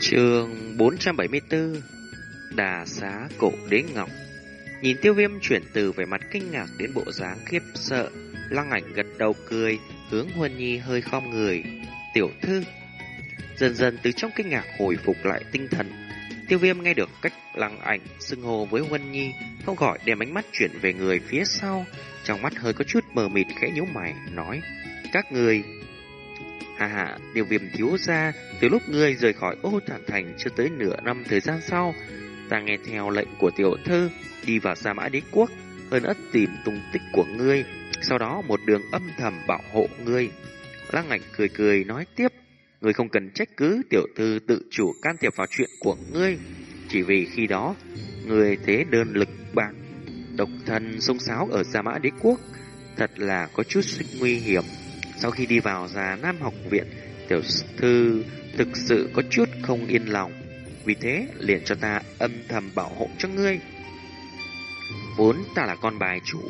Trường 474 Đà xá cổ đế ngọc. Nhìn tiêu viêm chuyển từ vẻ mặt kinh ngạc đến bộ dáng khiếp sợ, Lăng ảnh gật đầu cười, Hướng Huân Nhi hơi khom người. Tiểu thư. Dần dần từ trong kinh ngạc hồi phục lại tinh thần, Tiêu viêm nghe được cách lăng ảnh xưng hồ với Huân Nhi, Không khỏi đem ánh mắt chuyển về người phía sau, Trong mắt hơi có chút mờ mịt khẽ nhíu mày, Nói, Các người Hà hà, điều viêm thiếu ra, từ lúc ngươi rời khỏi ô thản thành cho tới nửa năm thời gian sau, ta nghe theo lệnh của tiểu thư, đi vào Sa Mã Đế Quốc, hơn ất tìm tung tích của ngươi, sau đó một đường âm thầm bảo hộ ngươi. Lăng ảnh cười cười nói tiếp, ngươi không cần trách cứ tiểu thư tự chủ can thiệp vào chuyện của ngươi, chỉ vì khi đó, ngươi thế đơn lực bạc, độc thân sông sáo ở Sa Mã Đế Quốc, thật là có chút nguy hiểm. Sau khi đi vào già Nam học viện, tiểu thư thực sự có chút không yên lòng. Vì thế, liền cho ta âm thầm bảo hộ cho ngươi. Vốn ta là con bài chủ,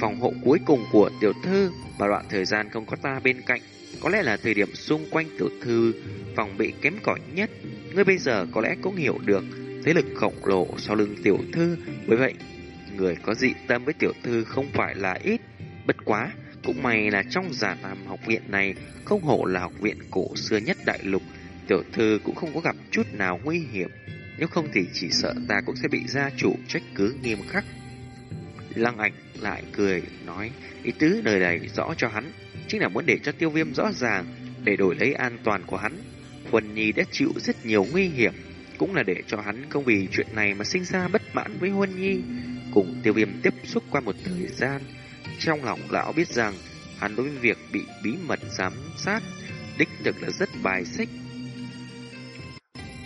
phòng hộ cuối cùng của tiểu thư, và đoạn thời gian không có ta bên cạnh, có lẽ là thời điểm xung quanh tiểu thư phòng bị kém cỏi nhất. Ngươi bây giờ có lẽ cũng hiểu được thế lực khổng lồ sau lưng tiểu thư, bởi vậy, người có dị tâm với tiểu thư không phải là ít. Bất quá, cũng may là trong giả nam học viện này không hổ là học viện cổ xưa nhất đại lục, tiểu thư cũng không có gặp chút nào nguy hiểm. Nếu không thì chỉ sợ ta cũng sẽ bị gia chủ trách cứ nghiêm khắc. Lăng ảnh lại cười, nói, ý tứ đời này rõ cho hắn, chính là muốn để cho tiêu viêm rõ ràng, để đổi lấy an toàn của hắn. Huân Nhi đã chịu rất nhiều nguy hiểm, cũng là để cho hắn không vì chuyện này mà sinh ra bất mãn với Huân Nhi. Cùng tiêu viêm tiếp xúc qua một thời gian, trong lòng lão biết rằng hắn đối với việc bị bí mật giám sát đích thực là rất bài xích.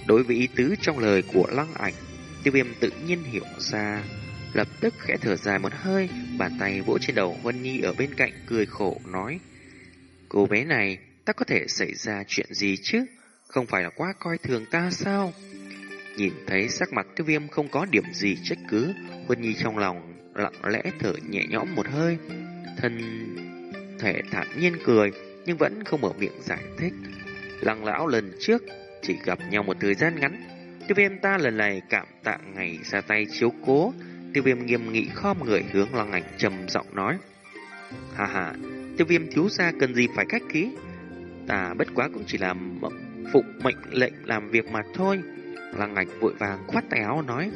Đối với ý tứ trong lời của lăng ảnh, tiêu viêm tự nhiên hiểu ra, lập tức khẽ thở dài một hơi, bàn tay vỗ trên đầu Vân Nhi ở bên cạnh cười khổ nói. Cô bé này, ta có thể xảy ra chuyện gì chứ? Không phải là quá coi thường ta sao? Nhìn thấy sắc mặt tiêu viêm không có điểm gì trách cứ, Vân Nhi trong lòng lặng lẽ thở nhẹ nhõm một hơi, thân thể thản nhiên cười, nhưng vẫn không mở miệng giải thích. Lăng lão lần trước chỉ gặp nhau một thời gian ngắn, tiêu viêm ta lần này cảm tạ ngày ra tay chiếu cố, tiêu viêm nghiêm nghị khom người hướng lăng ảnh trầm giọng nói. Hà hà, tiêu viêm thiếu gia cần gì phải cách khí, ta bất quá cũng chỉ là phụ mệnh lệnh làm việc mà thôi. Lăng ảnh vội vàng khoát tay áo nói.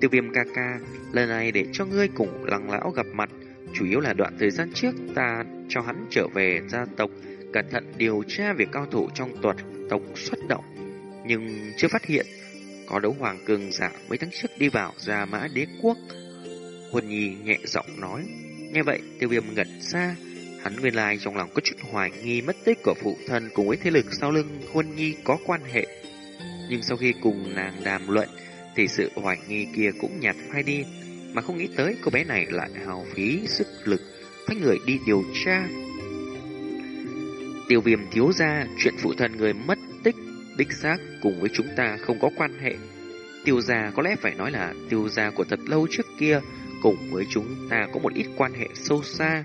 Tiêu viêm ca ca, lần này để cho ngươi cùng lăng lão gặp mặt, chủ yếu là đoạn thời gian trước ta cho hắn trở về gia tộc, cẩn thận điều tra việc cao thủ trong tuật tộc xuất động, nhưng chưa phát hiện có đấu hoàng cường giả mấy tháng trước đi vào gia mã đế quốc. Huân Nhi nhẹ giọng nói, nghe vậy tiêu viêm ngẩn ra, hắn nguyên lai trong lòng có chút hoài nghi mất tích của phụ thân cùng với thế lực sau lưng Huân Nhi có quan hệ. Nhưng sau khi cùng nàng đàm luận, thì sự hoài nghi kia cũng nhạt phai đi, mà không nghĩ tới cô bé này lại hào phí sức lực, phái người đi điều tra. Tiêu viêm thiếu ra, chuyện phụ thân người mất tích, đích xác cùng với chúng ta không có quan hệ. Tiêu gia có lẽ phải nói là tiêu gia của thật lâu trước kia, cùng với chúng ta có một ít quan hệ sâu xa.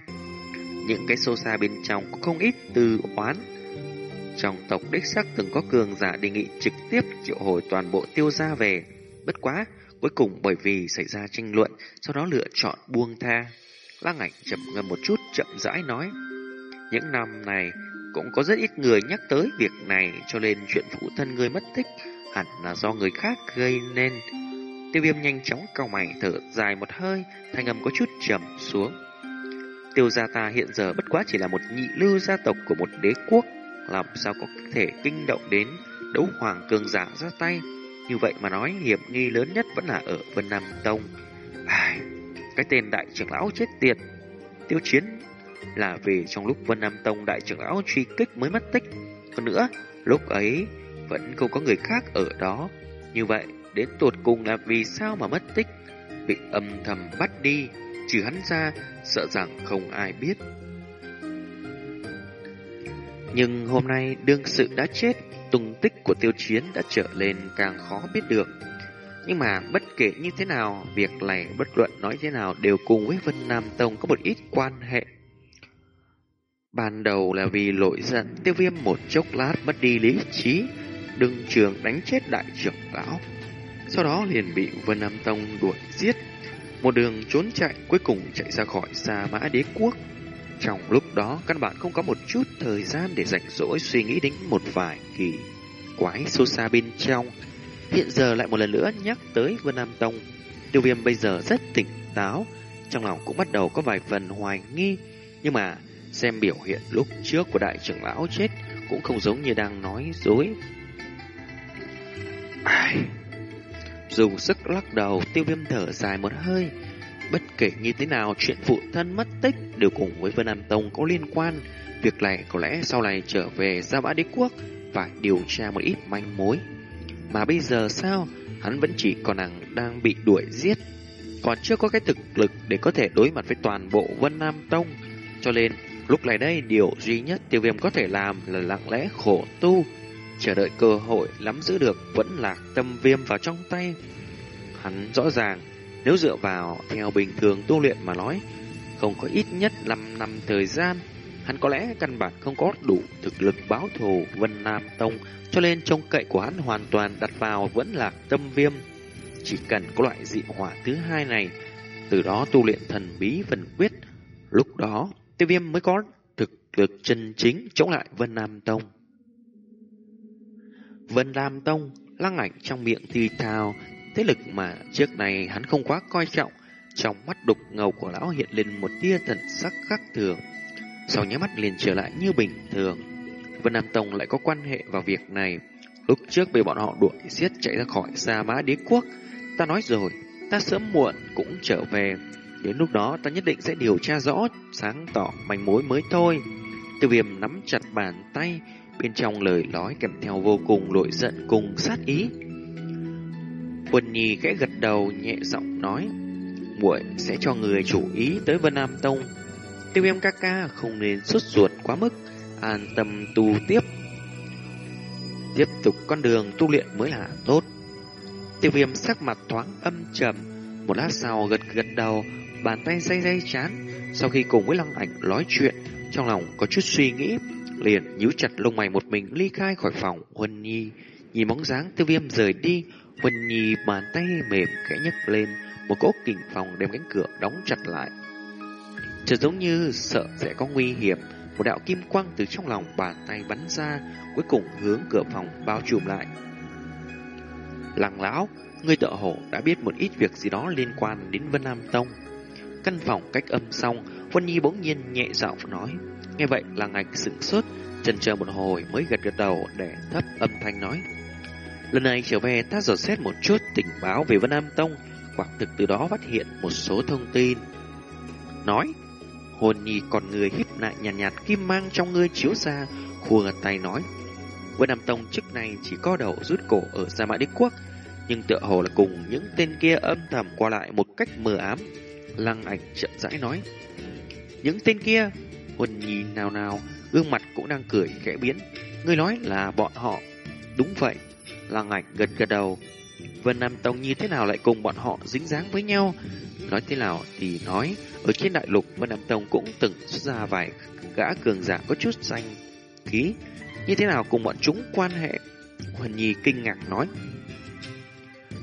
Những cái sâu xa bên trong có không ít từ oán. Trong tộc đích xác từng có cường giả đề nghị trực tiếp triệu hồi toàn bộ tiêu gia về. Bất quá, cuối cùng bởi vì xảy ra tranh luận, sau đó lựa chọn buông tha. Lăng ảnh chậm ngâm một chút chậm rãi nói. Những năm này, cũng có rất ít người nhắc tới việc này cho nên chuyện phụ thân người mất tích hẳn là do người khác gây nên. Tiêu viêm nhanh chóng cau mày thở dài một hơi, thanh âm có chút trầm xuống. Tiêu gia ta hiện giờ bất quá chỉ là một nhị lưu gia tộc của một đế quốc, làm sao có thể kinh động đến đấu hoàng cường giả ra tay. Như vậy mà nói hiểm nghi lớn nhất vẫn là ở Vân Nam Tông. Ai, cái tên đại trưởng lão chết tiệt. Tiêu chiến là vì trong lúc Vân Nam Tông đại trưởng lão truy kích mới mất tích. Hơn nữa, lúc ấy vẫn không có người khác ở đó. Như vậy, đến tuột cùng là vì sao mà mất tích, bị âm thầm bắt đi, trừ hắn ra, sợ rằng không ai biết. Nhưng hôm nay đương sự đã chết, tung tích của tiêu chiến đã trở lên càng khó biết được. Nhưng mà bất kể như thế nào, việc này bất luận nói thế nào đều cùng với Vân Nam Tông có một ít quan hệ. Ban đầu là vì lỗi giận tiêu viêm một chốc lát mất đi lý trí, đương trường đánh chết đại trưởng lão. Sau đó liền bị Vân Nam Tông đuổi giết. Một đường trốn chạy cuối cùng chạy ra khỏi Sa Mã Đế Quốc. Trong lúc đó, căn bản không có một chút thời gian để rảnh rỗi suy nghĩ đến một vài kỳ quái xô xa bên trong. Hiện giờ lại một lần nữa nhắc tới Vân Nam Tông. Tiêu viêm bây giờ rất tỉnh táo, trong lòng cũng bắt đầu có vài phần hoài nghi. Nhưng mà xem biểu hiện lúc trước của đại trưởng lão chết cũng không giống như đang nói dối. Ai... Dùng sức lắc đầu, tiêu viêm thở dài một hơi. Bất kể như thế nào, chuyện phụ thân mất tích đều cùng với Vân Nam Tông có liên quan. Việc này có lẽ sau này trở về Gia Bã Đế Quốc phải điều tra một ít manh mối. Mà bây giờ sao? Hắn vẫn chỉ còn nàng đang bị đuổi giết. Còn chưa có cái thực lực để có thể đối mặt với toàn bộ Vân Nam Tông. Cho nên, lúc này đây điều duy nhất tiêu viêm có thể làm là lặng lẽ khổ tu. Chờ đợi cơ hội lắm giữ được vẫn là tâm viêm vào trong tay. Hắn rõ ràng, nếu dựa vào theo bình thường tu luyện mà nói, không có ít nhất 5 năm thời gian, hắn có lẽ căn bản không có đủ thực lực báo thù Vân Nam Tông, cho nên trông cậy của hắn hoàn toàn đặt vào vẫn là tâm viêm. Chỉ cần có loại dị hỏa thứ hai này, từ đó tu luyện thần bí vần quyết, lúc đó tiêu viêm mới có thực lực chân chính chống lại Vân Nam Tông. Vân nam Tông, lăng ảnh trong miệng thì thào, thế lực mà trước này hắn không quá coi trọng, trong mắt đục ngầu của lão hiện lên một tia thần sắc khác thường. Sau nháy mắt liền trở lại như bình thường. Vân Nam Tông lại có quan hệ vào việc này. Lúc trước bị bọn họ đuổi giết chạy ra khỏi Sa Mã Đế Quốc, ta nói rồi, ta sớm muộn cũng trở về. Đến lúc đó ta nhất định sẽ điều tra rõ, sáng tỏ manh mối mới thôi. Tiêu viêm nắm chặt bàn tay, bên trong lời nói kèm theo vô cùng nổi giận cùng sát ý. Quân Nhi khẽ gật đầu nhẹ giọng nói, muội sẽ cho người chủ ý tới Vân Nam Tông. Tiêu viêm ca ca không nên xuất ruột quá mức, an tâm tu tiếp. Tiếp tục con đường tu luyện mới là tốt. Tiêu viêm sắc mặt thoáng âm trầm, một lát sau gật gật đầu, bàn tay dây dây chán. Sau khi cùng với lăng ảnh nói chuyện, trong lòng có chút suy nghĩ, liền nhíu chặt lông mày một mình ly khai khỏi phòng Huân Nhi. Nhìn bóng dáng tiêu viêm rời đi, Vân Nhi bàn tay mềm khẽ nhấc lên, một cỗ kình phòng đem cánh cửa đóng chặt lại. Chợt giống như sợ sẽ có nguy hiểm, một đạo kim quang từ trong lòng bàn tay bắn ra, cuối cùng hướng cửa phòng bao trùm lại. Lăng lão, người tợ hổ đã biết một ít việc gì đó liên quan đến Vân Nam Tông. Căn phòng cách âm xong, Vân Nhi bỗng nhiên nhẹ giọng nói. Nghe vậy là ngạch sửng sốt, chần chờ một hồi mới gật gật đầu để thấp âm thanh nói. Lần này trở về ta dò xét một chút tình báo về Vân Nam Tông, quả thực từ đó phát hiện một số thông tin. Nói, hồn nhi còn người híp lại nhàn nhạt, nhạt kim mang trong ngươi chiếu ra, khua tay nói. Vân Nam Tông trước này chỉ có đầu rút cổ ở Gia Mã Đế Quốc, nhưng tựa hồ là cùng những tên kia âm thầm qua lại một cách mờ ám. Lăng ảnh chậm rãi nói. Những tên kia, hồn nhi nào nào, gương mặt cũng đang cười khẽ biến. Ngươi nói là bọn họ. Đúng vậy, Lăng ảnh gật gật đầu. Vân Nam Tông như thế nào lại cùng bọn họ dính dáng với nhau? Nói thế nào thì nói, ở trên đại lục Vân Nam Tông cũng từng xuất ra vài gã cường giả có chút danh khí. Như thế nào cùng bọn chúng quan hệ? Huân Nhi kinh ngạc nói.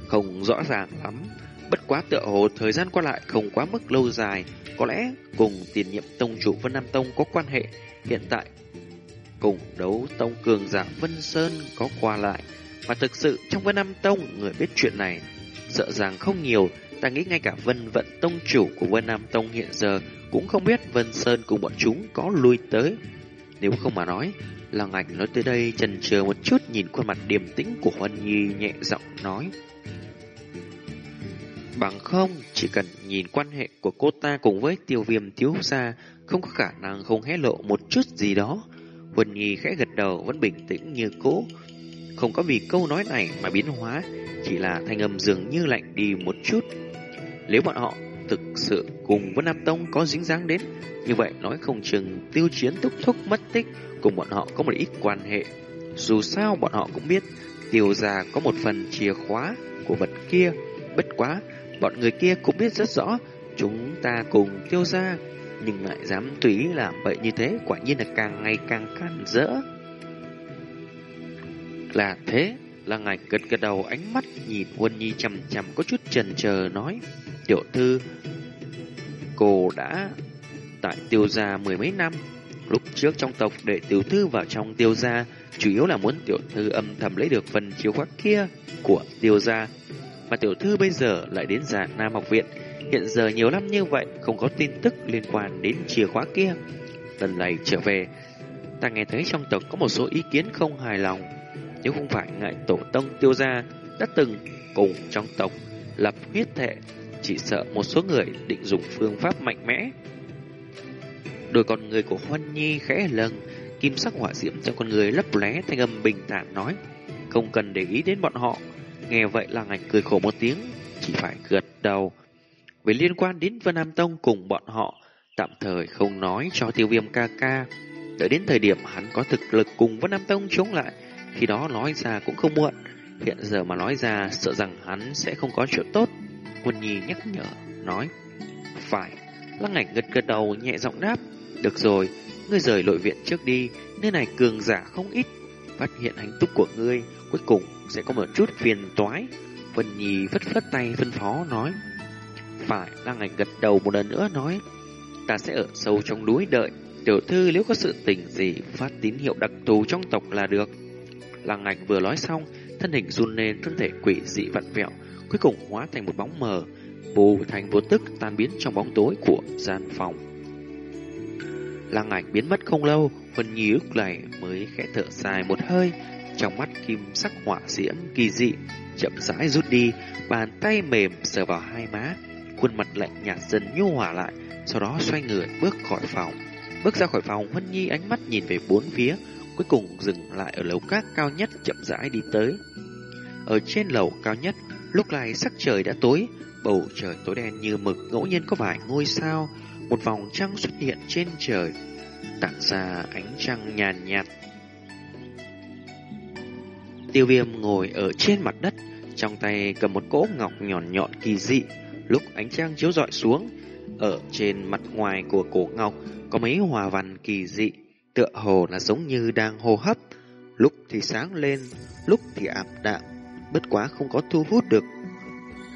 Không rõ ràng lắm, bất quá tựa hồ thời gian qua lại không quá mức lâu dài, có lẽ cùng tiền nhiệm tông chủ Vân Nam Tông có quan hệ. Hiện tại, cùng đấu tông cường giả Vân Sơn có qua lại, mà thực sự trong Vân Nam Tông người biết chuyện này sợ rằng không nhiều, ta nghĩ ngay cả Vân Vận Tông chủ của Vân Nam Tông hiện giờ cũng không biết Vân Sơn cùng bọn chúng có lui tới. Nếu không mà nói, Lăng Ảnh nói tới đây chần chờ một chút nhìn khuôn mặt điềm tĩnh của Huân Nhi nhẹ giọng nói. Bằng không, chỉ cần nhìn quan hệ của cô ta cùng với tiêu viêm thiếu gia, không có khả năng không hé lộ một chút gì đó. Huân Nhi khẽ gật đầu vẫn bình tĩnh như cũ, không có vì câu nói này mà biến hóa, chỉ là thanh âm dường như lạnh đi một chút. Nếu bọn họ thực sự cùng với Nam Tông có dính dáng đến, như vậy nói không chừng tiêu chiến thúc thúc mất tích cùng bọn họ có một ít quan hệ. Dù sao bọn họ cũng biết tiêu gia có một phần chìa khóa của vật kia. Bất quá, bọn người kia cũng biết rất rõ chúng ta cùng tiêu gia nhưng lại dám tùy làm vậy như thế quả nhiên là càng ngày càng can rỡ. Là thế, Lăng Ảnh gật gật đầu ánh mắt nhìn Huân Nhi chầm chầm có chút chần chờ nói. Tiểu thư, cô đã tại tiêu gia mười mấy năm. Lúc trước trong tộc để tiểu thư vào trong tiêu gia, chủ yếu là muốn tiểu thư âm thầm lấy được phần chìa khóa kia của tiêu gia. Mà tiểu thư bây giờ lại đến giả Nam học viện, hiện giờ nhiều năm như vậy không có tin tức liên quan đến chìa khóa kia. Lần này trở về, ta nghe thấy trong tộc có một số ý kiến không hài lòng. Nếu không phải ngại tổ tông tiêu gia đã từng cùng trong tộc lập huyết thệ, chỉ sợ một số người định dùng phương pháp mạnh mẽ. Đôi con người của Huân Nhi khẽ lần, kim sắc hỏa diễm trong con người lấp lóe thanh âm bình thản nói, không cần để ý đến bọn họ. Nghe vậy là ngạch cười khổ một tiếng, chỉ phải gật đầu. Về liên quan đến Vân Nam Tông cùng bọn họ, tạm thời không nói cho tiêu viêm ca ca. Đợi đến thời điểm hắn có thực lực cùng Vân Nam Tông chống lại, khi đó nói ra cũng không muộn. Hiện giờ mà nói ra sợ rằng hắn sẽ không có chuyện tốt. Quân Nhi nhắc nhở, nói. Phải, lăng ảnh gật gật đầu nhẹ giọng đáp. Được rồi, ngươi rời nội viện trước đi, nơi này cường giả không ít. Phát hiện hành túc của ngươi, cuối cùng sẽ có một chút phiền toái. Vân Nhi vất vất tay phân phó nói. Phải, lăng ảnh gật đầu một lần nữa nói. Ta sẽ ở sâu trong núi đợi. Tiểu thư nếu có sự tình gì phát tín hiệu đặc thù trong tộc là được. Lăng ảnh vừa nói xong, thân hình run lên, thân thể quỷ dị vặn vẹo, cuối cùng hóa thành một bóng mờ, bù thành vô tức tan biến trong bóng tối của gian phòng. Lăng ảnh biến mất không lâu, Vân Nhi lúc này mới khẽ thở dài một hơi, trong mắt kim sắc hỏa diễm kỳ dị, chậm rãi rút đi, bàn tay mềm sờ vào hai má, khuôn mặt lạnh nhạt dần nhu hòa lại, sau đó xoay người bước khỏi phòng. Bước ra khỏi phòng, huân Nhi ánh mắt nhìn về bốn phía, cuối cùng dừng lại ở lầu các cao nhất chậm rãi đi tới. Ở trên lầu cao nhất, lúc này sắc trời đã tối, bầu trời tối đen như mực ngẫu nhiên có vài ngôi sao, một vòng trăng xuất hiện trên trời, tản ra ánh trăng nhàn nhạt. Tiêu viêm ngồi ở trên mặt đất, trong tay cầm một cỗ ngọc nhọn nhọn kỳ dị, lúc ánh trăng chiếu rọi xuống, ở trên mặt ngoài của cổ ngọc có mấy hòa văn kỳ dị, tựa hồ là giống như đang hô hấp, lúc thì sáng lên, lúc thì ảm đạm, bất quá không có thu hút được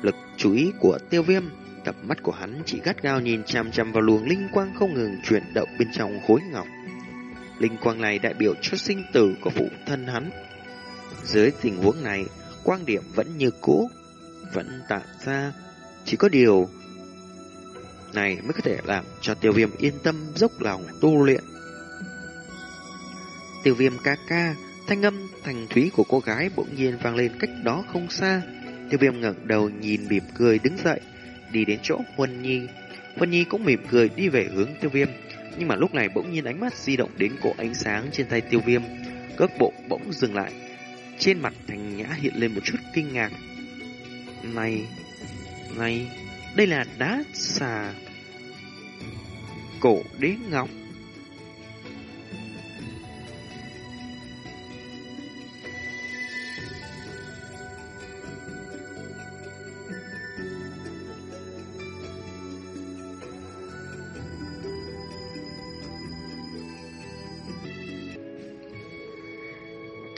lực chú ý của tiêu viêm. Cặp mắt của hắn chỉ gắt gao nhìn chằm chằm vào luồng linh quang không ngừng chuyển động bên trong khối ngọc. Linh quang này đại biểu cho sinh tử của phụ thân hắn. Dưới tình huống này, quang điểm vẫn như cũ, vẫn tản ra, chỉ có điều này mới có thể làm cho tiêu viêm yên tâm dốc lòng tu luyện. Tiêu viêm ca ca, thanh âm thành thúy của cô gái bỗng nhiên vang lên cách đó không xa. Tiêu viêm ngẩng đầu nhìn mỉm cười đứng dậy, đi đến chỗ Huân Nhi. Huân Nhi cũng mỉm cười đi về hướng tiêu viêm. Nhưng mà lúc này bỗng nhiên ánh mắt di động đến cổ ánh sáng trên tay tiêu viêm. Cước bộ bỗng dừng lại. Trên mặt thành nhã hiện lên một chút kinh ngạc. Này, này, đây là đá xà. Cổ đế ngọc.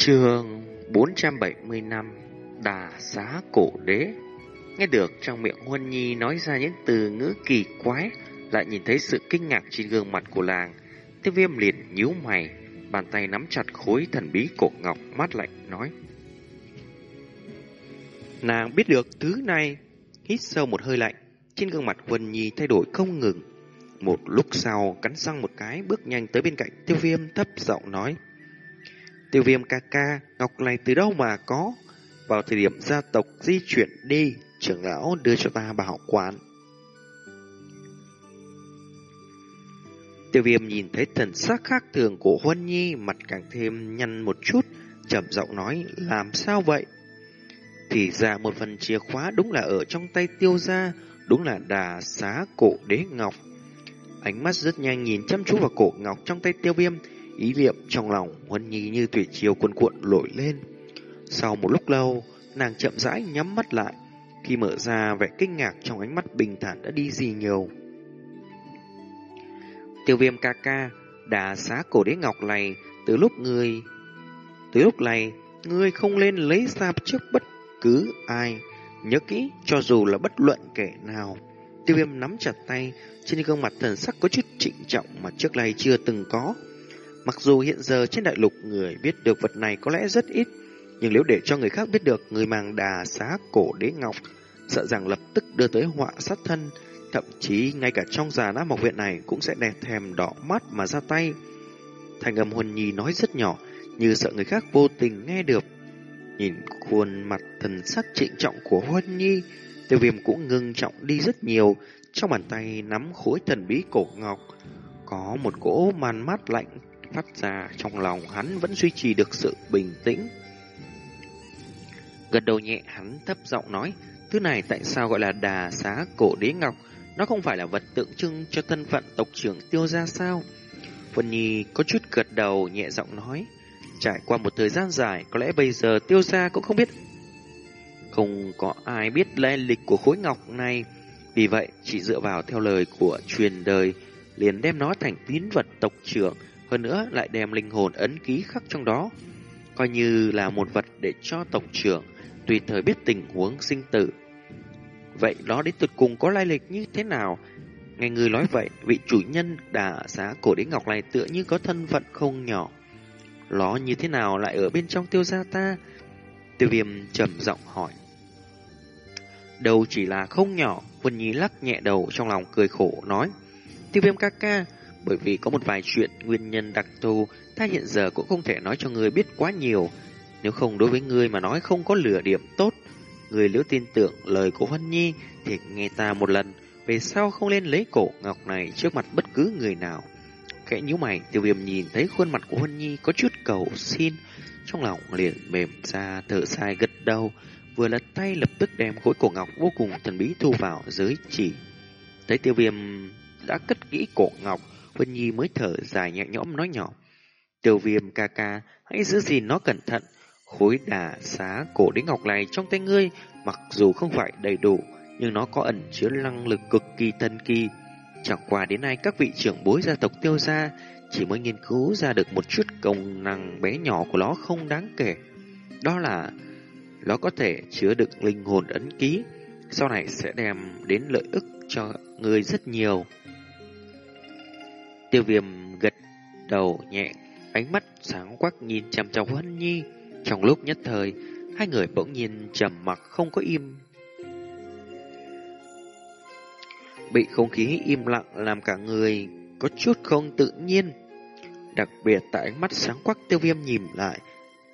Trường 470 năm Đà Xá Cổ Đế. Nghe được trong miệng Huân Nhi nói ra những từ ngữ kỳ quái, Lại nhìn thấy sự kinh ngạc trên gương mặt của làng. Tiêu viêm liền nhíu mày, Bàn tay nắm chặt khối thần bí cổ ngọc mát lạnh, nói, Nàng biết được thứ này. Hít sâu một hơi lạnh, Trên gương mặt Huân Nhi thay đổi không ngừng. Một lúc sau, cắn răng một cái, Bước nhanh tới bên cạnh tiêu viêm thấp giọng nói Tiêu viêm ca ca, ngọc này từ đâu mà có? Vào thời điểm gia tộc di chuyển đi, trưởng lão đưa cho ta bảo quản. Tiêu viêm nhìn thấy thần sắc khác thường của Huân Nhi, mặt càng thêm nhăn một chút, chậm giọng nói, làm sao vậy? Thì ra một phần chìa khóa đúng là ở trong tay tiêu gia, đúng là đà xá cổ đế ngọc. Ánh mắt rất nhanh nhìn chăm chú vào cổ ngọc trong tay tiêu viêm, Ý niệm trong lòng Huân Nhi như thủy chiều cuộn cuộn nổi lên. Sau một lúc lâu, nàng chậm rãi nhắm mắt lại. Khi mở ra vẻ kinh ngạc trong ánh mắt bình thản đã đi gì nhiều. Tiêu viêm ca ca đã xá cổ đế ngọc này từ lúc người... Từ lúc này, ngươi không lên lấy ra trước bất cứ ai. Nhớ kỹ, cho dù là bất luận kẻ nào. Tiêu viêm nắm chặt tay, trên gương mặt thần sắc có chút trịnh trọng mà trước đây chưa từng có. Mặc dù hiện giờ trên đại lục người biết được vật này có lẽ rất ít, nhưng nếu để cho người khác biết được người mang đà xá cổ đế ngọc, sợ rằng lập tức đưa tới họa sát thân, thậm chí ngay cả trong già nam mộc viện này cũng sẽ đẹp thèm đỏ mắt mà ra tay. Thành âm huân nhi nói rất nhỏ, như sợ người khác vô tình nghe được. Nhìn khuôn mặt thần sắc trịnh trọng của huân nhi, tiêu viêm cũng ngưng trọng đi rất nhiều, trong bàn tay nắm khối thần bí cổ ngọc. Có một cỗ màn mát lạnh phát ra trong lòng hắn vẫn duy trì được sự bình tĩnh. Gật đầu nhẹ hắn thấp giọng nói, thứ này tại sao gọi là đà xá cổ đế ngọc? Nó không phải là vật tượng trưng cho thân phận tộc trưởng tiêu gia sao? Vân Nhi có chút gật đầu nhẹ giọng nói, trải qua một thời gian dài, có lẽ bây giờ tiêu gia cũng không biết. Không có ai biết lai lịch của khối ngọc này, vì vậy chỉ dựa vào theo lời của truyền đời, liền đem nó thành tín vật tộc trưởng, hơn nữa lại đem linh hồn ấn ký khắc trong đó, coi như là một vật để cho tổng trưởng tùy thời biết tình huống sinh tử. Vậy nó đến tuyệt cùng có lai lịch như thế nào? Nghe người nói vậy, vị chủ nhân đà giá cổ đế ngọc này tựa như có thân phận không nhỏ. Nó như thế nào lại ở bên trong tiêu gia ta? Tiêu viêm trầm giọng hỏi. Đầu chỉ là không nhỏ, Vân Nhi lắc nhẹ đầu trong lòng cười khổ nói. Tiêu viêm ca ca, bởi vì có một vài chuyện nguyên nhân đặc thù, ta hiện giờ cũng không thể nói cho người biết quá nhiều. Nếu không đối với ngươi mà nói không có lửa điểm tốt, người nếu tin tưởng lời của Vân Nhi thì nghe ta một lần, về sau không nên lấy cổ ngọc này trước mặt bất cứ người nào. Khẽ nhíu mày, tiêu viêm nhìn thấy khuôn mặt của Vân Nhi có chút cầu xin, trong lòng liền mềm ra thở dài gật đầu, vừa lật tay lập tức đem khối cổ ngọc vô cùng thần bí thu vào giới chỉ. Thấy tiêu viêm đã cất kỹ cổ ngọc, Vân Nhi mới thở dài nhẹ nhõm nói nhỏ. Tiêu viêm ca ca, hãy giữ gìn nó cẩn thận. Khối đà xá cổ đế ngọc này trong tay ngươi, mặc dù không phải đầy đủ, nhưng nó có ẩn chứa năng lực cực kỳ thân kỳ. Chẳng qua đến nay các vị trưởng bối gia tộc tiêu gia chỉ mới nghiên cứu ra được một chút công năng bé nhỏ của nó không đáng kể. Đó là nó có thể chứa được linh hồn ấn ký, sau này sẽ đem đến lợi ích cho người rất nhiều. Tiêu viêm gật đầu nhẹ, ánh mắt sáng quắc nhìn chằm chằm Hân Nhi. Trong lúc nhất thời, hai người bỗng nhiên trầm mặc không có im. Bị không khí im lặng làm cả người có chút không tự nhiên. Đặc biệt tại ánh mắt sáng quắc tiêu viêm nhìn lại,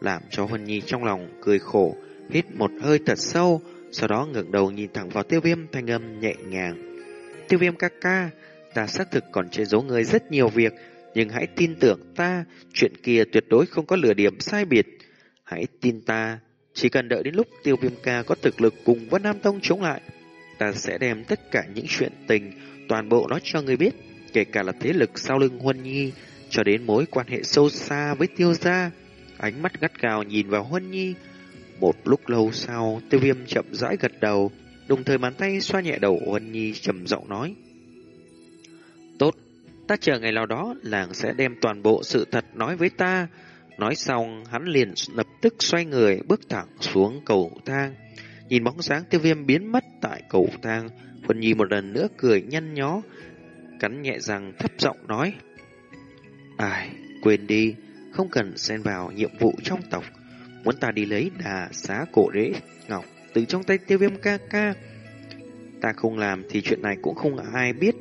làm cho Hân Nhi trong lòng cười khổ, hít một hơi thật sâu, sau đó ngẩng đầu nhìn thẳng vào tiêu viêm thanh âm nhẹ nhàng. Tiêu viêm ca ca, ta xác thực còn che giấu người rất nhiều việc, nhưng hãy tin tưởng ta, chuyện kia tuyệt đối không có lừa điểm sai biệt. Hãy tin ta, chỉ cần đợi đến lúc tiêu viêm ca có thực lực cùng Vân Nam Tông chống lại, ta sẽ đem tất cả những chuyện tình, toàn bộ nói cho người biết, kể cả là thế lực sau lưng Huân Nhi, cho đến mối quan hệ sâu xa với tiêu gia. Ánh mắt gắt gào nhìn vào Huân Nhi. Một lúc lâu sau, tiêu viêm chậm rãi gật đầu, đồng thời bàn tay xoa nhẹ đầu Huân Nhi trầm giọng nói. Ta chờ ngày nào đó làng sẽ đem toàn bộ sự thật nói với ta. Nói xong, hắn liền lập tức xoay người bước thẳng xuống cầu thang. Nhìn bóng dáng tiêu viêm biến mất tại cầu thang, Huân Nhi một lần nữa cười nhăn nhó, cắn nhẹ răng thấp giọng nói. Ai, quên đi, không cần xen vào nhiệm vụ trong tộc. Muốn ta đi lấy đà xá cổ đế ngọc từ trong tay tiêu viêm ca ca. Ta không làm thì chuyện này cũng không ai biết.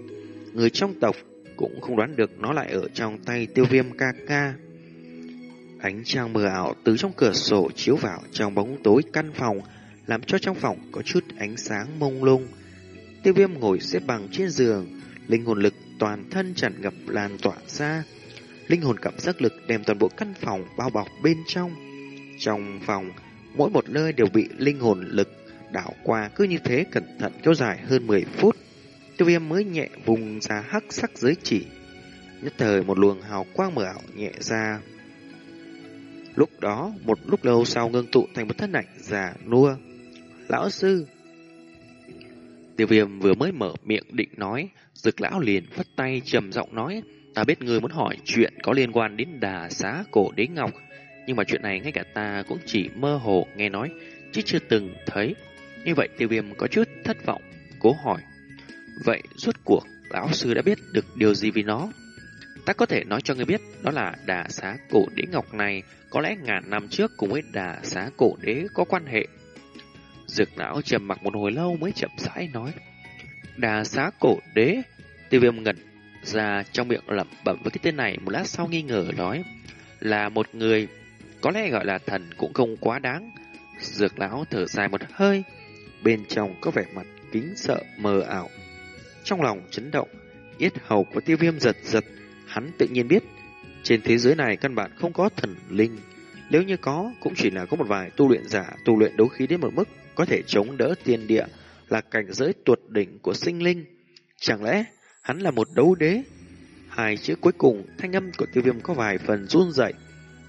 Người trong tộc cũng không đoán được nó lại ở trong tay tiêu viêm ca ca. Ánh trăng mờ ảo từ trong cửa sổ chiếu vào trong bóng tối căn phòng, làm cho trong phòng có chút ánh sáng mông lung. Tiêu viêm ngồi xếp bằng trên giường, linh hồn lực toàn thân tràn ngập lan tỏa ra. Linh hồn cảm giác lực đem toàn bộ căn phòng bao bọc bên trong. Trong phòng, mỗi một nơi đều bị linh hồn lực đảo qua cứ như thế cẩn thận kéo dài hơn 10 phút. Tiêu viêm mới nhẹ vùng ra hắc sắc giới chỉ. Nhất thời một luồng hào quang mờ ảo nhẹ ra. Lúc đó, một lúc lâu sau ngưng tụ thành một thân ảnh già nua. Lão sư! Tiêu viêm vừa mới mở miệng định nói, dực lão liền phất tay trầm giọng nói, ta biết người muốn hỏi chuyện có liên quan đến đà xá cổ đế ngọc, Nhưng mà chuyện này ngay cả ta cũng chỉ mơ hồ nghe nói, chứ chưa từng thấy. Như vậy tiêu viêm có chút thất vọng, cố hỏi. Vậy suốt cuộc, lão sư đã biết được điều gì vì nó? Ta có thể nói cho ngươi biết, đó là đà xá cổ đế ngọc này có lẽ ngàn năm trước cùng với đà xá cổ đế có quan hệ. Dược lão trầm mặc một hồi lâu mới chậm rãi nói. Đà xá cổ đế, tiêu viêm ngẩn ra trong miệng lẩm bẩm với cái tên này một lát sau nghi ngờ nói là một người có lẽ gọi là thần cũng không quá đáng. Dược lão thở dài một hơi, bên trong có vẻ mặt kính sợ mờ ảo. Trong lòng chấn động, yết hầu của tiêu viêm giật giật, hắn tự nhiên biết trên thế giới này căn bản không có thần linh. Nếu như có, cũng chỉ là có một vài tu luyện giả tu luyện đấu khí đến một mức có thể chống đỡ tiên địa là cảnh giới tuột đỉnh của sinh linh. Chẳng lẽ hắn là một đấu đế? Hai chữ cuối cùng, thanh âm của tiêu viêm có vài phần run rẩy,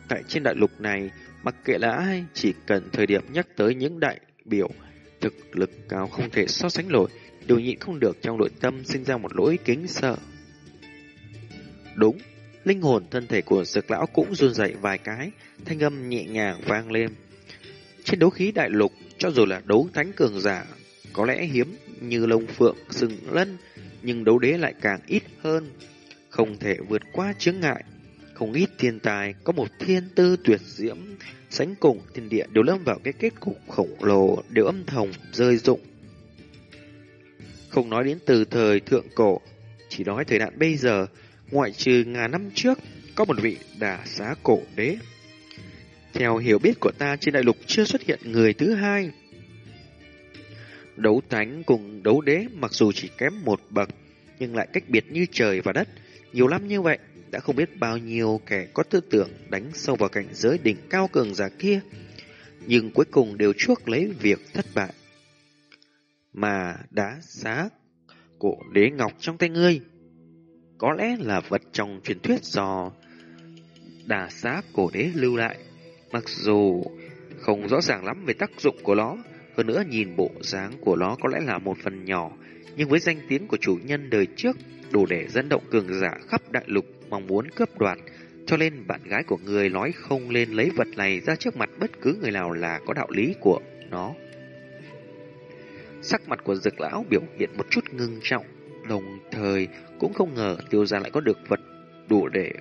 Tại trên đại lục này, mặc kệ là ai, chỉ cần thời điểm nhắc tới những đại biểu thực lực cao không thể so sánh nổi, đều nhịn không được trong nội tâm sinh ra một lỗi kính sợ. Đúng, linh hồn thân thể của dược lão cũng run dậy vài cái, thanh âm nhẹ nhàng vang lên. Trên đấu khí đại lục, cho dù là đấu thánh cường giả, có lẽ hiếm như lông phượng, sừng lân, nhưng đấu đế lại càng ít hơn, không thể vượt qua chướng ngại. Không ít thiên tài có một thiên tư tuyệt diễm, sánh cùng thiên địa đều lâm vào cái kết cục khổng lồ đều âm thầm rơi rụng. Không nói đến từ thời thượng cổ, chỉ nói thời đại bây giờ, ngoại trừ ngàn năm trước, có một vị đà xá cổ đế. Theo hiểu biết của ta trên đại lục chưa xuất hiện người thứ hai. Đấu thánh cùng đấu đế mặc dù chỉ kém một bậc, nhưng lại cách biệt như trời và đất. Nhiều năm như vậy, đã không biết bao nhiêu kẻ có tư tưởng đánh sâu vào cảnh giới đỉnh cao cường giả kia, nhưng cuối cùng đều chuốc lấy việc thất bại. Mà đá xá cổ đế ngọc trong tay ngươi, có lẽ là vật trong truyền thuyết do đà xá cổ đế lưu lại. Mặc dù không rõ ràng lắm về tác dụng của nó, hơn nữa nhìn bộ dáng của nó có lẽ là một phần nhỏ, nhưng với danh tiếng của chủ nhân đời trước đủ để dẫn động cường giả khắp đại lục mong muốn cướp đoạt, cho nên bạn gái của người nói không nên lấy vật này ra trước mặt bất cứ người nào là có đạo lý của nó. Sắc mặt của dực lão biểu hiện một chút ngưng trọng, đồng thời cũng không ngờ tiêu gia lại có được vật đủ để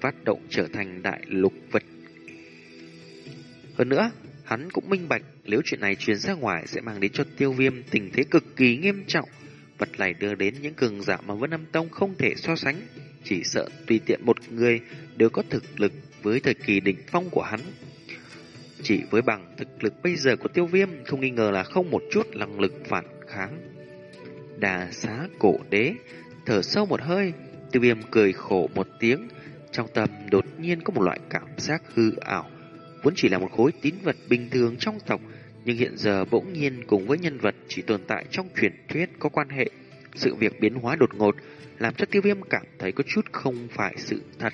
phát động trở thành đại lục vật. Hơn nữa, hắn cũng minh bạch nếu chuyện này truyền ra ngoài sẽ mang đến cho tiêu viêm tình thế cực kỳ nghiêm trọng. Vật này đưa đến những cường giả mà Vân Âm Tông không thể so sánh. Chỉ sợ tùy tiện một người đều có thực lực với thời kỳ đỉnh phong của hắn. Chỉ với bằng thực lực bây giờ của tiêu viêm không nghi ngờ là không một chút năng lực phản kháng. Đà xá cổ đế, thở sâu một hơi, tiêu viêm cười khổ một tiếng. Trong tâm đột nhiên có một loại cảm giác hư ảo, vốn chỉ là một khối tín vật bình thường trong tộc, nhưng hiện giờ bỗng nhiên cùng với nhân vật chỉ tồn tại trong truyền thuyết có quan hệ. Sự việc biến hóa đột ngột làm cho tiêu viêm cảm thấy có chút không phải sự thật.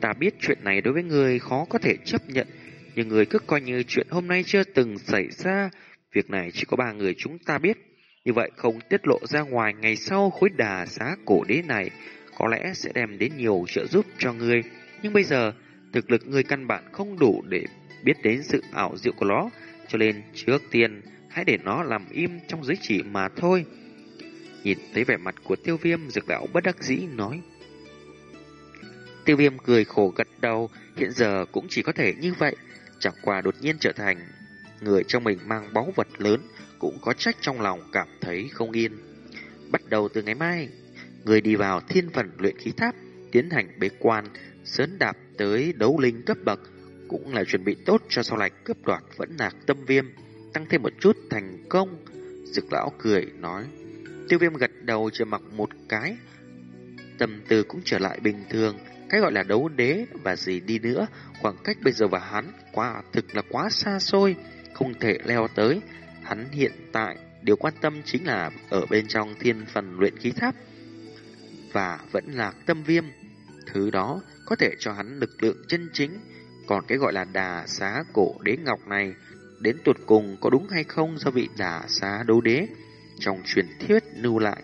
Ta biết chuyện này đối với người khó có thể chấp nhận, nhưng người cứ coi như chuyện hôm nay chưa từng xảy ra. Việc này chỉ có ba người chúng ta biết. Như vậy không tiết lộ ra ngoài ngày sau khối đà xá cổ đế này có lẽ sẽ đem đến nhiều trợ giúp cho ngươi. Nhưng bây giờ, thực lực ngươi căn bản không đủ để biết đến sự ảo diệu của nó, cho nên trước tiên hãy để nó làm im trong giới chỉ mà thôi. Nhìn thấy vẻ mặt của tiêu viêm, dược đạo bất đắc dĩ nói. Tiêu viêm cười khổ gật đầu, hiện giờ cũng chỉ có thể như vậy, chẳng qua đột nhiên trở thành người trong mình mang báu vật lớn, cũng có trách trong lòng cảm thấy không yên. Bắt đầu từ ngày mai, người đi vào thiên phần luyện khí tháp, tiến hành bế quan, sớn đạp tới đấu linh cấp bậc, cũng là chuẩn bị tốt cho sau này cướp đoạt vẫn nạc tâm viêm, tăng thêm một chút thành công. Dực lão cười nói, tiêu viêm gật đầu chưa mặc một cái, tâm tư cũng trở lại bình thường, cái gọi là đấu đế và gì đi nữa, khoảng cách bây giờ và hắn quả thực là quá xa xôi, không thể leo tới. Hắn hiện tại điều quan tâm chính là ở bên trong thiên phần luyện khí tháp và vẫn là tâm viêm. Thứ đó có thể cho hắn lực lượng chân chính, còn cái gọi là đà xá cổ đế ngọc này đến tuột cùng có đúng hay không do vị đà xá đấu đế trong truyền thuyết lưu lại.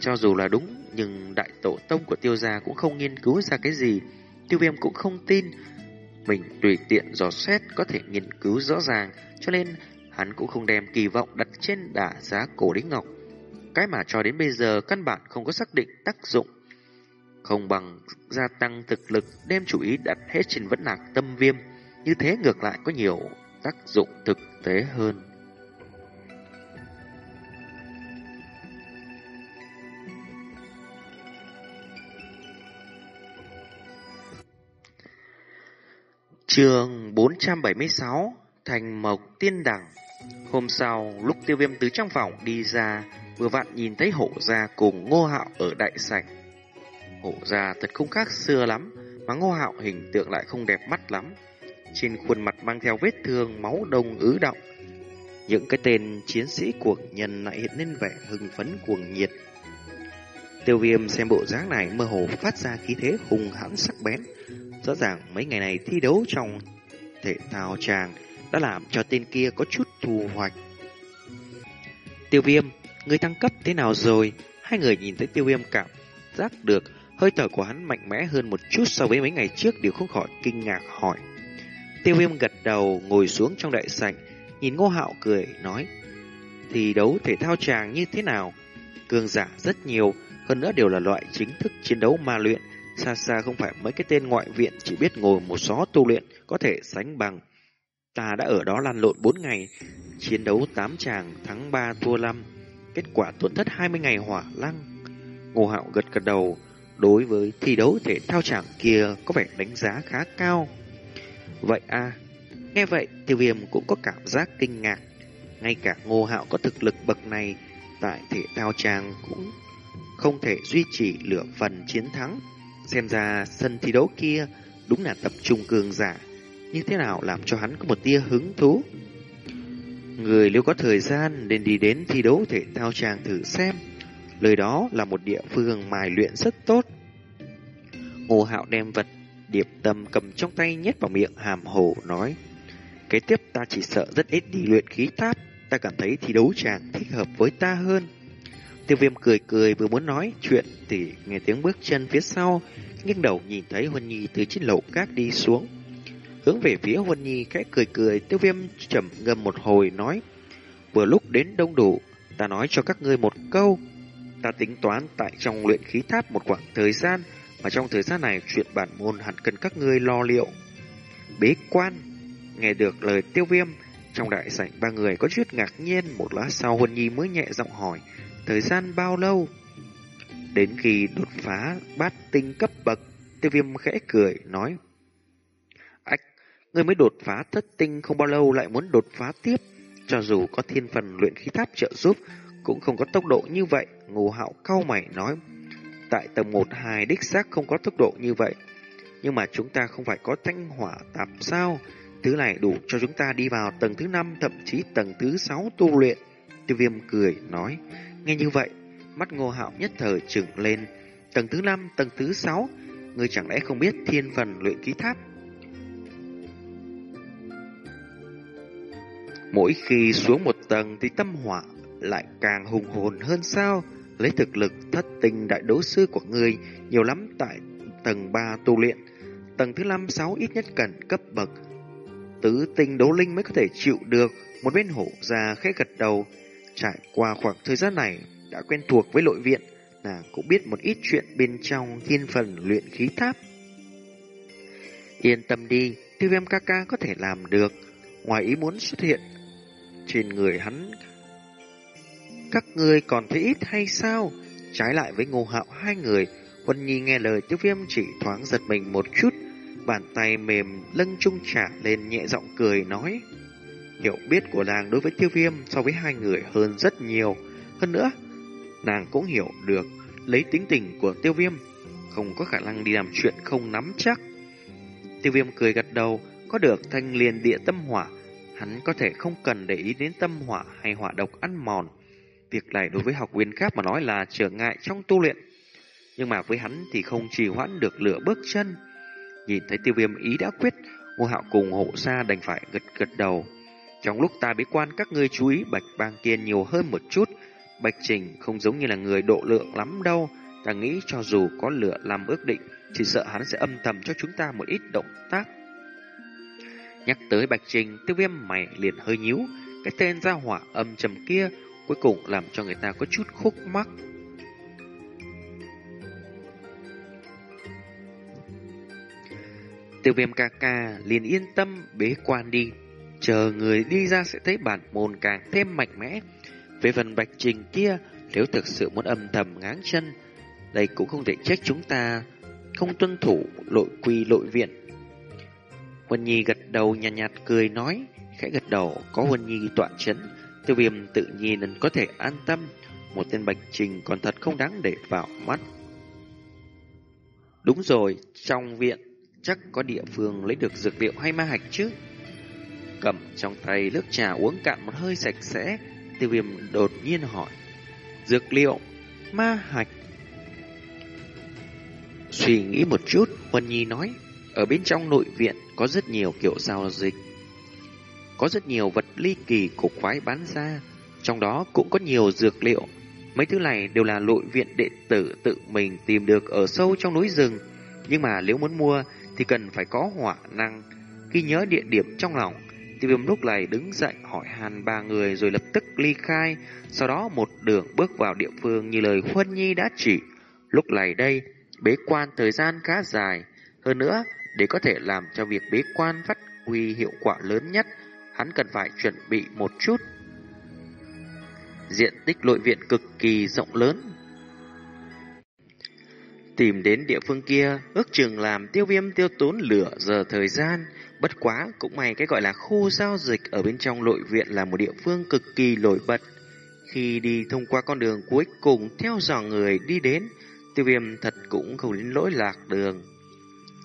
Cho dù là đúng, nhưng đại tổ tông của tiêu gia cũng không nghiên cứu ra cái gì. Tiêu viêm cũng không tin. mình tùy tiện dò xét có thể nghiên cứu rõ ràng, cho nên hắn cũng không đem kỳ vọng đặt trên đả giá cổ đính ngọc. Cái mà cho đến bây giờ căn bản không có xác định tác dụng. Không bằng gia tăng thực lực đem chủ ý đặt hết trên vẫn lạc tâm viêm, như thế ngược lại có nhiều tác dụng thực tế hơn. Trường 476 Thành Mộc Tiên Đẳng Hôm sau, lúc tiêu viêm từ trong phòng đi ra, vừa vặn nhìn thấy hổ gia cùng ngô hạo ở đại sảnh. Hổ gia thật không khác xưa lắm, mà ngô hạo hình tượng lại không đẹp mắt lắm. Trên khuôn mặt mang theo vết thương, máu đông ứ động. Những cái tên chiến sĩ cuồng nhân lại hiện lên vẻ hưng phấn cuồng nhiệt. Tiêu viêm xem bộ dáng này mơ hồ phát ra khí thế hùng hãn sắc bén, Rõ ràng mấy ngày này thi đấu trong thể thao tràng đã làm cho tên kia có chút thu hoạch. Tiêu viêm, người tăng cấp thế nào rồi? Hai người nhìn thấy tiêu viêm cảm giác được hơi thở của hắn mạnh mẽ hơn một chút so với mấy ngày trước đều không khỏi kinh ngạc hỏi. Tiêu viêm gật đầu ngồi xuống trong đại sảnh, nhìn ngô hạo cười, nói Thi đấu thể thao tràng như thế nào? Cường giả rất nhiều, hơn nữa đều là loại chính thức chiến đấu ma luyện, Xa xa không phải mấy cái tên ngoại viện chỉ biết ngồi một xó tu luyện có thể sánh bằng. Ta đã ở đó lăn lộn 4 ngày, chiến đấu 8 chàng, thắng 3 thua 5, kết quả tổn thất 20 ngày hỏa lăng. Ngô Hạo gật gật đầu, đối với thi đấu thể thao chàng kia có vẻ đánh giá khá cao. Vậy à, nghe vậy tiêu viêm cũng có cảm giác kinh ngạc. Ngay cả Ngô Hạo có thực lực bậc này, tại thể thao chàng cũng không thể duy trì lửa phần chiến thắng. Xem ra sân thi đấu kia đúng là tập trung cường giả. Như thế nào làm cho hắn có một tia hứng thú? Người nếu có thời gian nên đi đến thi đấu thể thao tràng thử xem. Lời đó là một địa phương mài luyện rất tốt. Ngô Hạo đem vật điệp tâm cầm trong tay nhét vào miệng hàm hồ, nói. Kế tiếp ta chỉ sợ rất ít đi luyện khí tháp. Ta cảm thấy thi đấu tràng thích hợp với ta hơn. Tiêu viêm cười cười vừa muốn nói chuyện thì nghe tiếng bước chân phía sau, nghiêng đầu nhìn thấy Huân Nhi từ trên lầu cát đi xuống. Hướng về phía Huân Nhi khẽ cười cười, tiêu viêm trầm ngâm một hồi nói, vừa lúc đến đông đủ, ta nói cho các ngươi một câu. Ta tính toán tại trong luyện khí tháp một khoảng thời gian, mà trong thời gian này chuyện bản môn hẳn cần các ngươi lo liệu. Bế quan, nghe được lời tiêu viêm, trong đại sảnh ba người có chút ngạc nhiên, một lát sau Huân Nhi mới nhẹ giọng hỏi, Thời gian bao lâu? Đến khi đột phá bát tinh cấp bậc, tiêu viêm khẽ cười, nói. Ách, ngươi mới đột phá thất tinh không bao lâu lại muốn đột phá tiếp. Cho dù có thiên phần luyện khí tháp trợ giúp, cũng không có tốc độ như vậy. Ngô hạo cau mày nói. Tại tầng 1-2 đích xác không có tốc độ như vậy. Nhưng mà chúng ta không phải có thanh hỏa tạp sao? Thứ này đủ cho chúng ta đi vào tầng thứ 5, thậm chí tầng thứ 6 tu luyện. Tiêu viêm cười, nói. Nghe như vậy, mắt ngô hạo nhất thời trừng lên. Tầng thứ năm, tầng thứ sáu, người chẳng lẽ không biết thiên phần luyện ký tháp? Mỗi khi xuống một tầng thì tâm hỏa lại càng hùng hồn hơn sao? Lấy thực lực thất tinh đại đấu sư của người nhiều lắm tại tầng 3 tu luyện. Tầng thứ 5, 6 ít nhất cần cấp bậc. Tứ tinh đấu linh mới có thể chịu được. Một bên hổ ra khẽ gật đầu, Trải qua khoảng thời gian này, đã quen thuộc với nội viện, nàng cũng biết một ít chuyện bên trong thiên phần luyện khí tháp. Yên tâm đi, tiêu viêm ca ca có thể làm được, ngoài ý muốn xuất hiện trên người hắn. Các người còn thấy ít hay sao? Trái lại với ngô hạo hai người, Vân Nhi nghe lời tiêu viêm chỉ thoáng giật mình một chút, bàn tay mềm lưng trung trả lên nhẹ giọng cười nói. Hiểu biết của nàng đối với tiêu viêm so với hai người hơn rất nhiều. Hơn nữa, nàng cũng hiểu được lấy tính tình của tiêu viêm, không có khả năng đi làm chuyện không nắm chắc. Tiêu viêm cười gật đầu, có được thanh liền địa tâm hỏa, hắn có thể không cần để ý đến tâm hỏa hay hỏa độc ăn mòn. Việc này đối với học viên khác mà nói là trở ngại trong tu luyện. Nhưng mà với hắn thì không trì hoãn được lửa bước chân. Nhìn thấy tiêu viêm ý đã quyết, ngô hạo cùng hộ xa đành phải gật gật đầu. Trong lúc ta bế quan các ngươi chú ý Bạch Bang kiên nhiều hơn một chút. Bạch Trình không giống như là người độ lượng lắm đâu. Ta nghĩ cho dù có lửa làm ước định, chỉ sợ hắn sẽ âm thầm cho chúng ta một ít động tác. Nhắc tới Bạch Trình, tiêu viêm mày liền hơi nhíu, cái tên ra hỏa âm trầm kia cuối cùng làm cho người ta có chút khúc mắc. Tiêu viêm ca ca liền yên tâm bế quan đi, chờ người đi ra sẽ thấy bản môn càng thêm mạnh mẽ. Về phần Bạch Trình kia, nếu thực sự muốn âm thầm ngáng chân, đây cũng không thể trách chúng ta không tuân thủ lội quy lội viện. Huân Nhi gật đầu nhạt, nhạt cười nói, khẽ gật đầu có Huân Nhi tọa chấn, tiêu viêm tự nhiên có thể an tâm. Một tên bạch trình còn thật không đáng để vào mắt. Đúng rồi, trong viện chắc có địa phương lấy được dược liệu hay ma hạch chứ? Cầm trong tay nước trà uống cạn một hơi sạch sẽ, tiêu viêm đột nhiên hỏi. Dược liệu, ma hạch. Suy nghĩ một chút, Huân Nhi nói, ở bên trong nội viện có rất nhiều kiểu giao dịch. Có rất nhiều vật ly kỳ cổ quái bán ra, trong đó cũng có nhiều dược liệu. Mấy thứ này đều là nội viện đệ tử tự mình tìm được ở sâu trong núi rừng. Nhưng mà nếu muốn mua thì cần phải có hỏa năng. Khi nhớ địa điểm trong lòng, tiêu viêm lúc này đứng dậy hỏi hàn ba người rồi lập tức ly khai. Sau đó một đường bước vào địa phương như lời Huân Nhi đã chỉ. Lúc này đây, bế quan thời gian khá dài. Hơn nữa, để có thể làm cho việc bế quan phát huy hiệu quả lớn nhất, hắn cần phải chuẩn bị một chút. Diện tích nội viện cực kỳ rộng lớn. Tìm đến địa phương kia, ước chừng làm tiêu viêm tiêu tốn lửa giờ thời gian. Bất quá, cũng may cái gọi là khu giao dịch ở bên trong nội viện là một địa phương cực kỳ nổi bật. Khi đi thông qua con đường cuối cùng theo dò người đi đến, tiêu viêm thật cũng không đến lỗi lạc đường.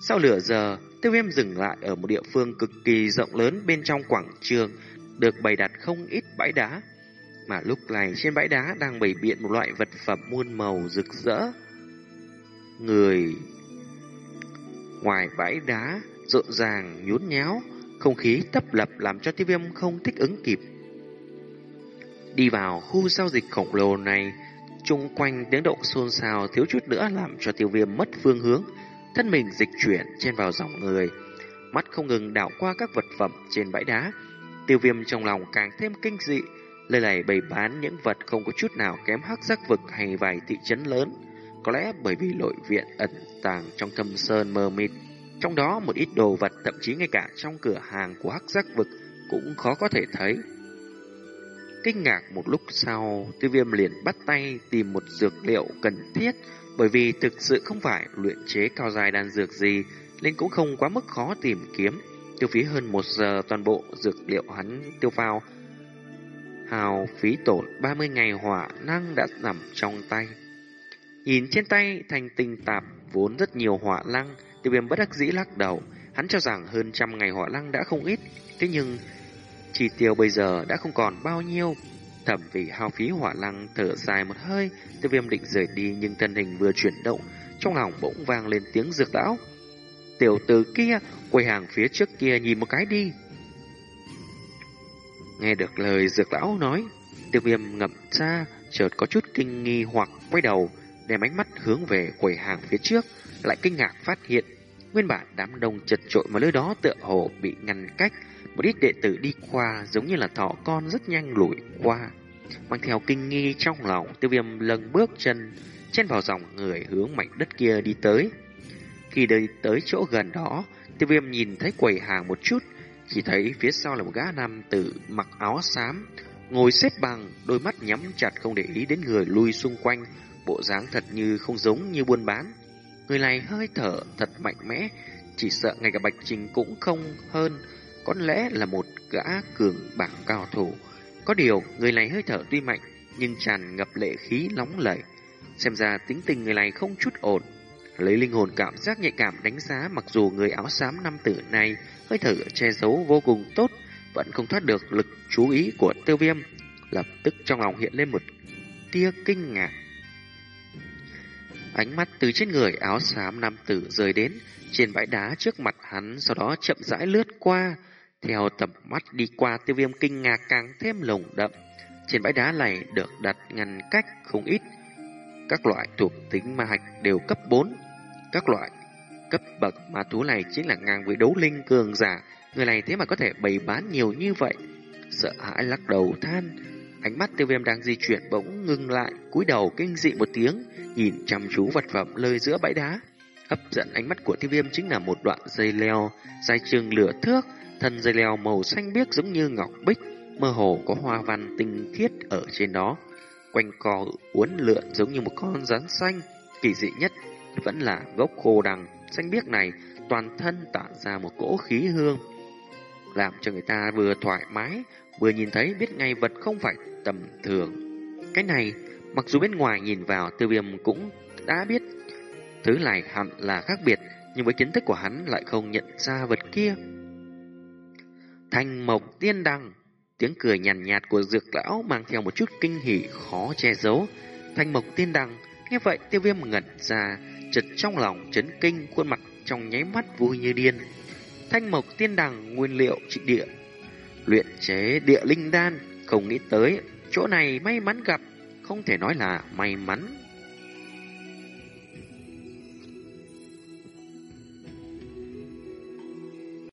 Sau lửa giờ, tiêu viêm dừng lại ở một địa phương cực kỳ rộng lớn bên trong quảng trường, được bày đặt không ít bãi đá. Mà lúc này trên bãi đá đang bày biện một loại vật phẩm muôn màu rực rỡ. Người ngoài bãi đá rộn ràng nhốn nháo, không khí tấp lập làm cho tiêu viêm không thích ứng kịp. Đi vào khu giao dịch khổng lồ này, chung quanh tiếng động xôn xao thiếu chút nữa làm cho tiêu viêm mất phương hướng, thân mình dịch chuyển trên vào dòng người, mắt không ngừng đảo qua các vật phẩm trên bãi đá. Tiêu viêm trong lòng càng thêm kinh dị, lời này bày bán những vật không có chút nào kém hắc giác vực hay vài thị trấn lớn. Có lẽ bởi vì nội viện ẩn tàng trong thâm sơn mờ mịt, trong đó một ít đồ vật thậm chí ngay cả trong cửa hàng của hắc giác vực cũng khó có thể thấy. Kinh ngạc một lúc sau, tiêu viêm liền bắt tay tìm một dược liệu cần thiết, bởi vì thực sự không phải luyện chế cao dài đan dược gì, nên cũng không quá mức khó tìm kiếm. Tiêu phí hơn một giờ toàn bộ dược liệu hắn tiêu phao. Hào phí tổn 30 ngày hỏa năng đã nằm trong tay. Nhìn trên tay thành tinh tạp vốn rất nhiều hỏa lăng, tiêu viêm bất đắc dĩ lắc đầu. Hắn cho rằng hơn trăm ngày hỏa lăng đã không ít, thế nhưng chi tiêu bây giờ đã không còn bao nhiêu. Thẩm vì hao phí hỏa lăng thở dài một hơi, tiêu viêm định rời đi nhưng thân hình vừa chuyển động, trong lòng bỗng vang lên tiếng dược lão. Tiểu tử kia, quầy hàng phía trước kia nhìn một cái đi. Nghe được lời dược lão nói, tiêu viêm ngập ra, chợt có chút kinh nghi hoặc quay đầu, đem ánh mắt hướng về quầy hàng phía trước, lại kinh ngạc phát hiện. Nguyên bản đám đông chật trội mà nơi đó tựa hồ bị ngăn cách, một ít đệ tử đi qua giống như là thỏ con rất nhanh lủi qua. Mang theo kinh nghi trong lòng, tiêu viêm lần bước chân, chen vào dòng người hướng mảnh đất kia đi tới. Khi đi tới chỗ gần đó, tiêu viêm nhìn thấy quầy hàng một chút, chỉ thấy phía sau là một gã nam tử mặc áo xám, ngồi xếp bằng, đôi mắt nhắm chặt không để ý đến người lui xung quanh, bộ dáng thật như không giống như buôn bán. Người này hơi thở thật mạnh mẽ, chỉ sợ ngay cả Bạch Trình cũng không hơn, có lẽ là một gã cường bảng cao thủ. Có điều, người này hơi thở tuy mạnh, nhưng tràn ngập lệ khí nóng lẩy. Xem ra tính tình người này không chút ổn. Lấy linh hồn cảm giác nhạy cảm đánh giá mặc dù người áo xám năm tử này hơi thở che giấu vô cùng tốt, vẫn không thoát được lực chú ý của tiêu viêm. Lập tức trong lòng hiện lên một tia kinh ngạc. Ánh mắt từ trên người áo xám nam tử rời đến trên bãi đá trước mặt hắn, sau đó chậm rãi lướt qua, theo tầm mắt đi qua tiêu viêm kinh ngạc càng thêm lồng đậm. Trên bãi đá này được đặt ngăn cách không ít. Các loại thuộc tính ma hạch đều cấp 4. Các loại cấp bậc ma thú này chính là ngang với đấu linh cường giả. người này thế mà có thể bày bán nhiều như vậy. Sợ hãi lắc đầu than, ánh mắt tiêu viêm đang di chuyển bỗng ngưng lại, cúi đầu kinh dị một tiếng, nhìn chăm chú vật phẩm lơi giữa bãi đá. Hấp dẫn ánh mắt của tiêu viêm chính là một đoạn dây leo, dài chừng lửa thước, thân dây leo màu xanh biếc giống như ngọc bích, mơ hồ có hoa văn tinh khiết ở trên đó. Quanh co uốn lượn giống như một con rắn xanh, kỳ dị nhất vẫn là gốc khô đằng xanh biếc này toàn thân tản ra một cỗ khí hương, làm cho người ta vừa thoải mái, vừa nhìn thấy biết ngay vật không phải tầm thường. Cái này, mặc dù bên ngoài nhìn vào tiêu viêm cũng đã biết thứ này hẳn là khác biệt, nhưng với kiến thức của hắn lại không nhận ra vật kia. Thanh mộc tiên đằng, tiếng cười nhàn nhạt, nhạt của dược lão mang theo một chút kinh hỉ khó che giấu. Thanh mộc tiên đằng, nghe vậy tiêu viêm ngẩn ra, chật trong lòng chấn kinh khuôn mặt trong nháy mắt vui như điên. Thanh mộc tiên đằng nguyên liệu trị địa, luyện chế địa linh đan, không nghĩ tới chỗ này may mắn gặp, không thể nói là may mắn.